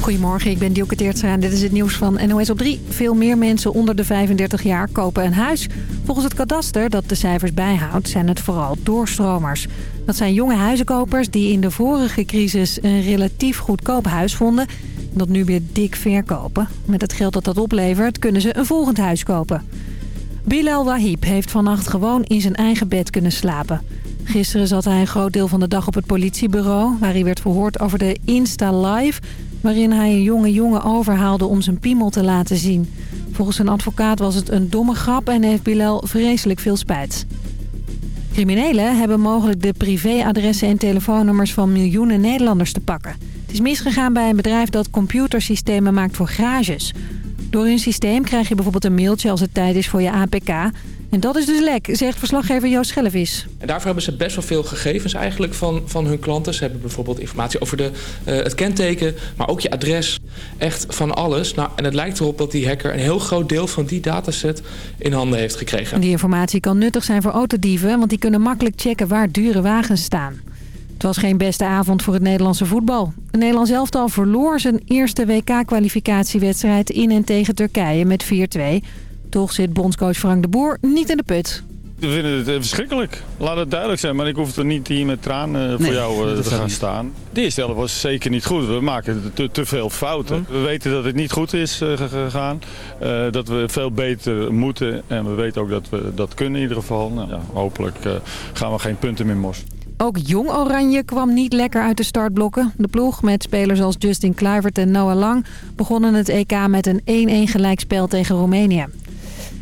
Goedemorgen, ik ben Dielke Teertstra en dit is het nieuws van NOS op 3. Veel meer mensen onder de 35 jaar kopen een huis. Volgens het kadaster dat de cijfers bijhoudt zijn het vooral doorstromers. Dat zijn jonge huizenkopers die in de vorige crisis een relatief goedkoop huis vonden... en dat nu weer dik verkopen. Met het geld dat dat oplevert kunnen ze een volgend huis kopen. Bilal Wahib heeft vannacht gewoon in zijn eigen bed kunnen slapen. Gisteren zat hij een groot deel van de dag op het politiebureau... waar hij werd verhoord over de Insta Live... waarin hij een jonge jongen overhaalde om zijn piemel te laten zien. Volgens zijn advocaat was het een domme grap en heeft Bilal vreselijk veel spijt. Criminelen hebben mogelijk de privéadressen en telefoonnummers van miljoenen Nederlanders te pakken. Het is misgegaan bij een bedrijf dat computersystemen maakt voor garages. Door hun systeem krijg je bijvoorbeeld een mailtje als het tijd is voor je APK. En dat is dus lek, zegt verslaggever Joost Schellevis. En daarvoor hebben ze best wel veel gegevens eigenlijk van, van hun klanten. Ze hebben bijvoorbeeld informatie over de, uh, het kenteken, maar ook je adres. Echt van alles. Nou, en het lijkt erop dat die hacker een heel groot deel van die dataset in handen heeft gekregen. Die informatie kan nuttig zijn voor autodieven, want die kunnen makkelijk checken waar dure wagens staan. Het was geen beste avond voor het Nederlandse voetbal. Het Nederlands elftal verloor zijn eerste WK-kwalificatiewedstrijd in en tegen Turkije met 4-2. Toch zit bondscoach Frank de Boer niet in de put. We vinden het verschrikkelijk. Laat het duidelijk zijn. Maar ik hoef er niet hier met tranen voor Nee, jou eh, te gaan niet. staan. De eerste helft was zeker niet goed. We maken te, te veel fouten. We weten dat het niet goed is eh, ge- gegaan. Eh, dat we veel beter moeten. En we weten ook dat we dat kunnen in ieder geval. Nou, ja, hopelijk eh, gaan we geen punten meer morsen. Ook Jong Oranje kwam niet lekker uit de startblokken. De ploeg met spelers als Justin Kluivert en Noah Lang... begonnen het EK met een 1-1 gelijkspel tegen Roemenië.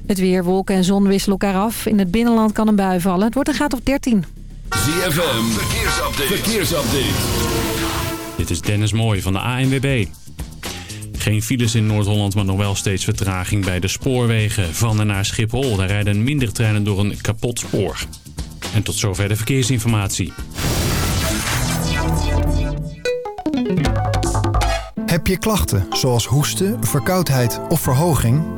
Het weer, wolken en zon wisselen elkaar af. In het binnenland kan een bui vallen. Het wordt een graad of 13. ZFM, verkeersupdate. verkeersupdate. Dit is Dennis Mooij van de ANWB. Geen files in Noord-Holland, maar nog wel steeds vertraging bij de spoorwegen van en naar Schiphol. Daar rijden minder treinen door een kapot spoor. En tot zover de verkeersinformatie. Heb je klachten zoals hoesten, verkoudheid of verhoging?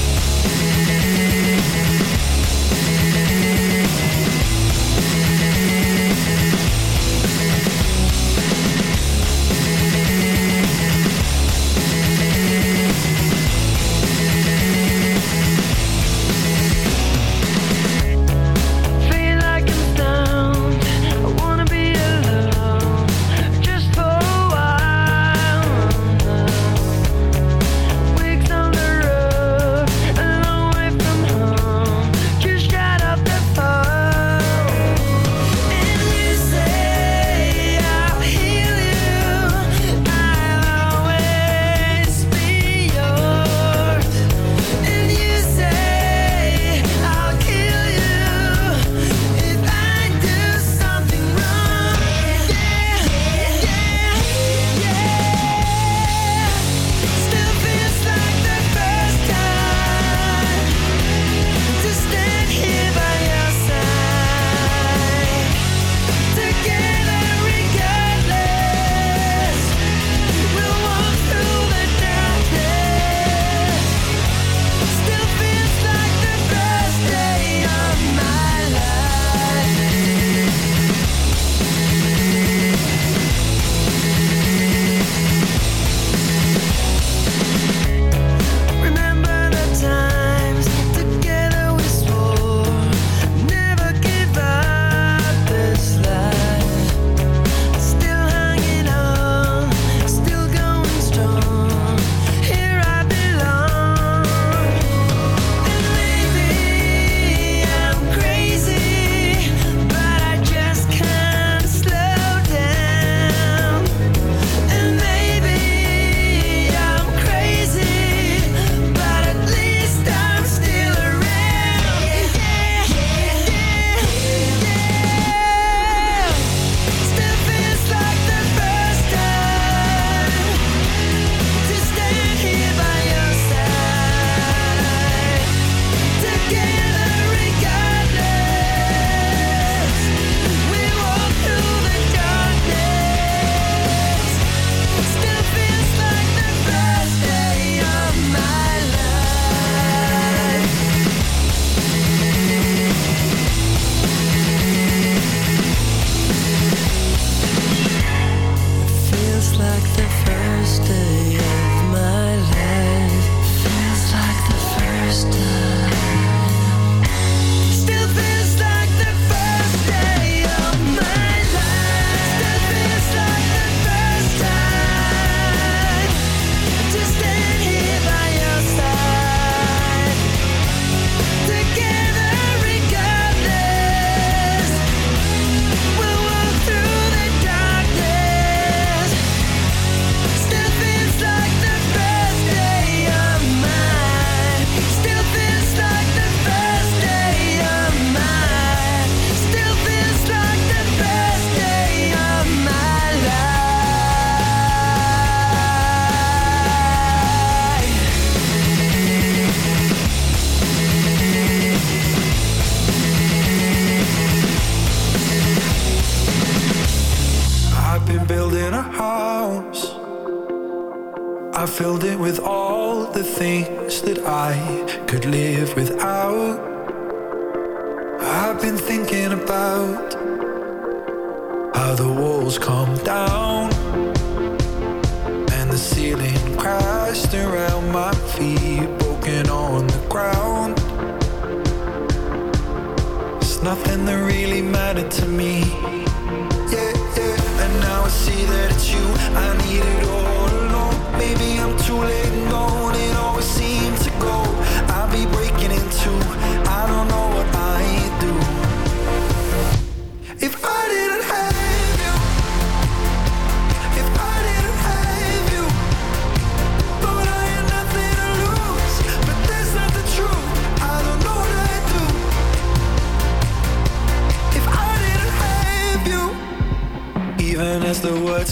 that it's you I need it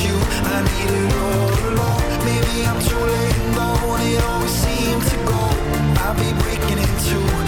I need it all along Maybe I'm too late, no, it always seems to go I'll be breaking in two.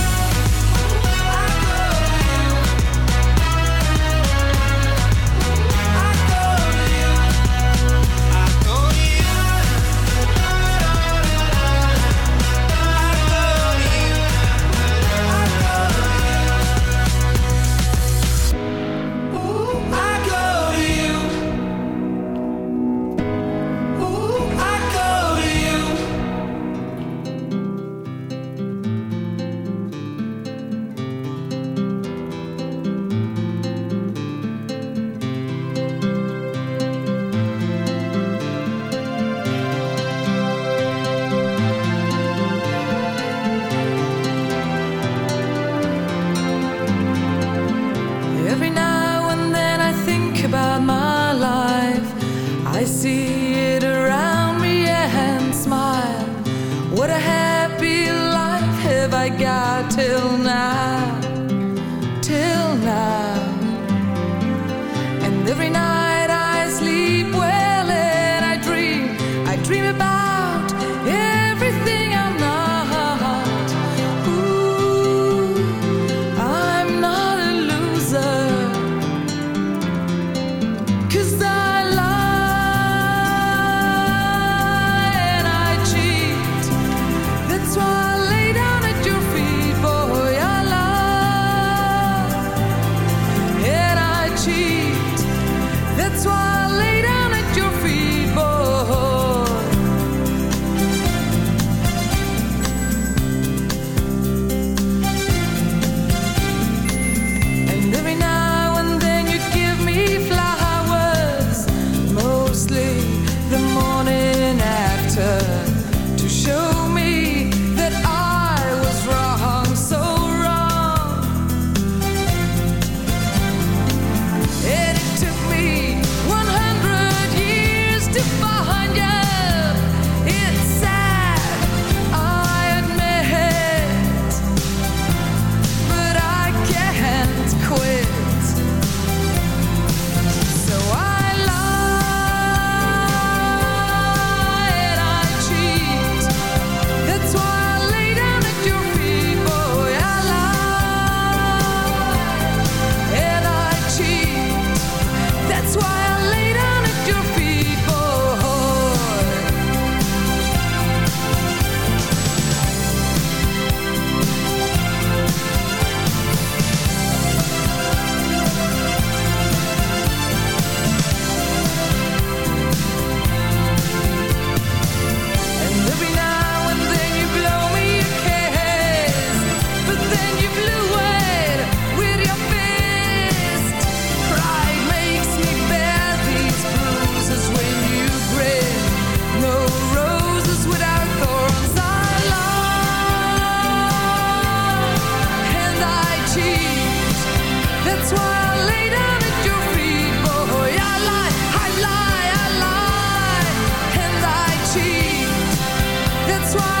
why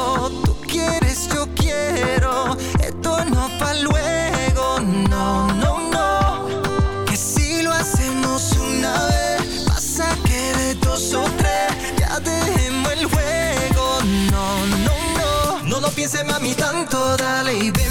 toda ley. Ven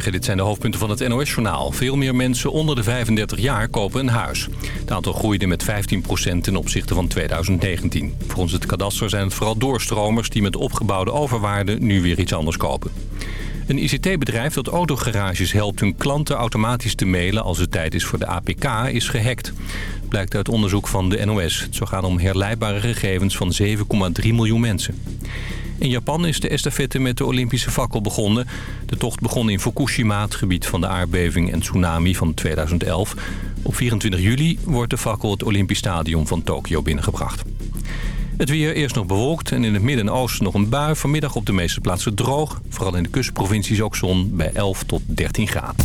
Dit zijn de hoofdpunten van het NOS-journaal. Veel meer mensen onder de 35 jaar kopen een huis. Het aantal groeide met 15% ten opzichte van 2019. Volgens het kadaster zijn het vooral doorstromers... die met opgebouwde overwaarde nu weer iets anders kopen. Een ICT-bedrijf dat autogarages helpt hun klanten automatisch te mailen... als het tijd is voor de APK, is gehackt. Blijkt uit onderzoek van de NOS. Het zou gaan om herleidbare gegevens van 7,3 miljoen mensen. In Japan is de estafette met de Olympische fakkel begonnen. De tocht begon in Fukushima, het gebied van de aardbeving en tsunami van 2011. Op 24 juli wordt de fakkel het Olympisch Stadion van Tokio binnengebracht. Het weer eerst nog bewolkt en in het midden en oosten nog een bui. Vanmiddag op de meeste plaatsen droog. Vooral in de kustprovincies ook zon bij 11 tot 13 graden.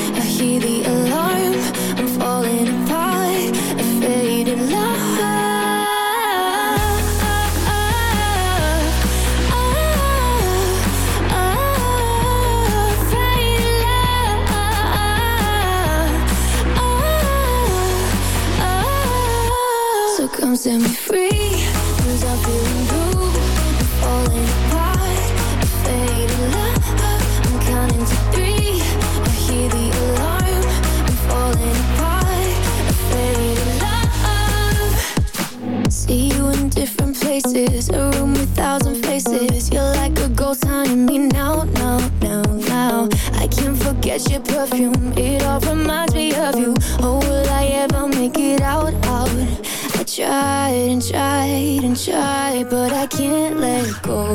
Hear the alarm. I'm falling apart. A love. So come set me free. Different places. A room with thousand faces. You're like a ghost haunting me now, now, now, now. I can't forget your perfume. It all reminds me of you. Oh, will I ever make it out, out? I tried and tried and tried, but I can't let go.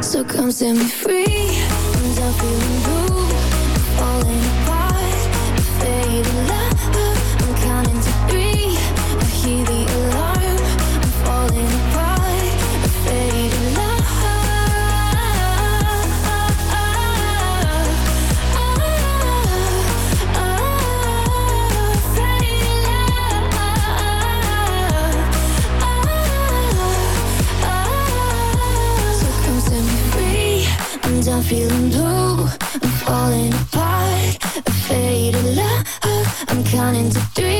So come set me free. I'm feeling. Feeling blue. I'm falling apart. A faded love. I'm counting to three.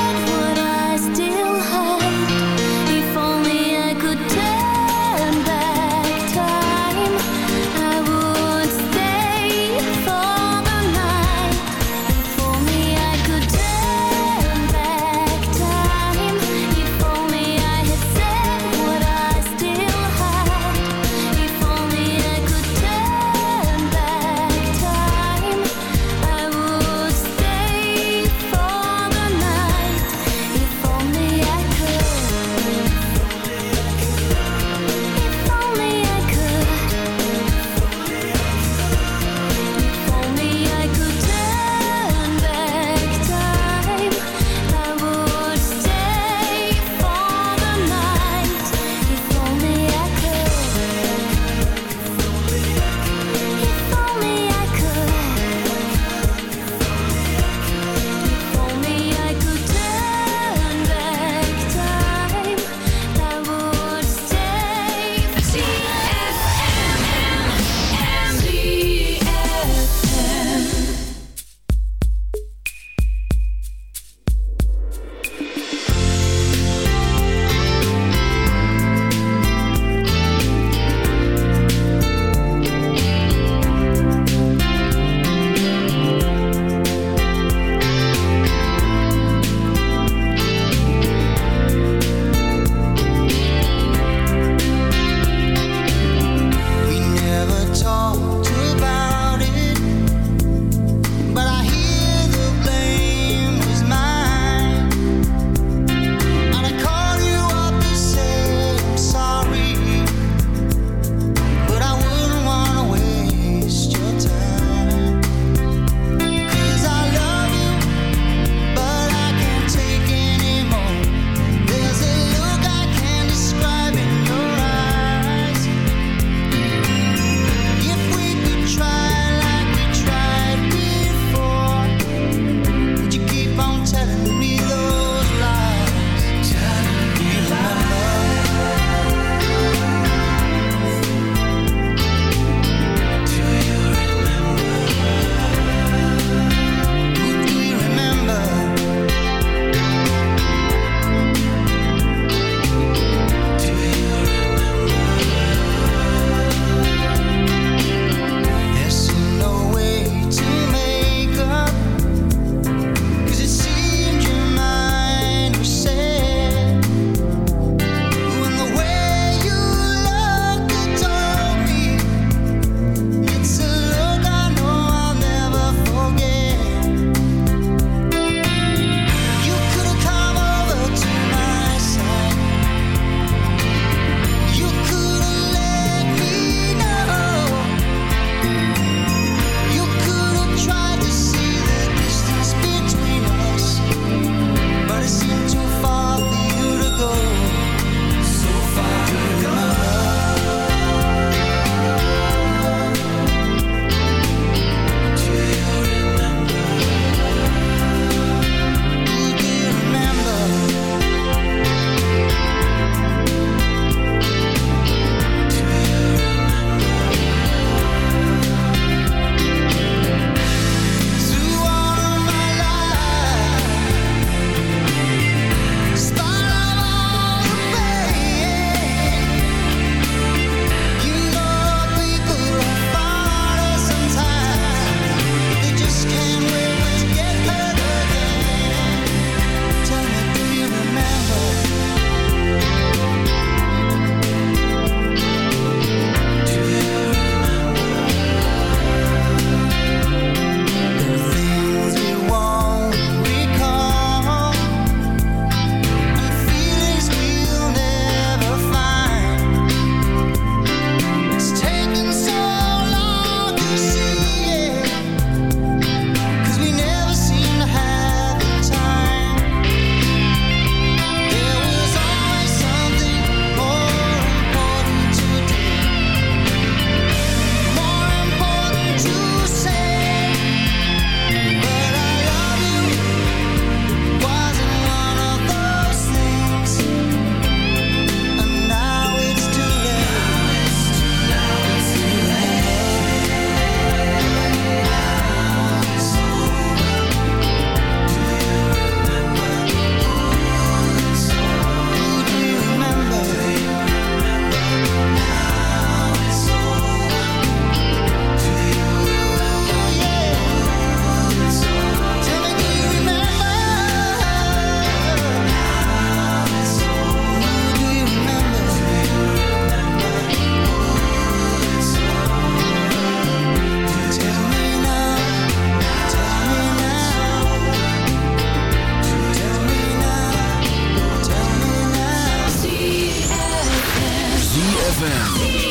ZFM.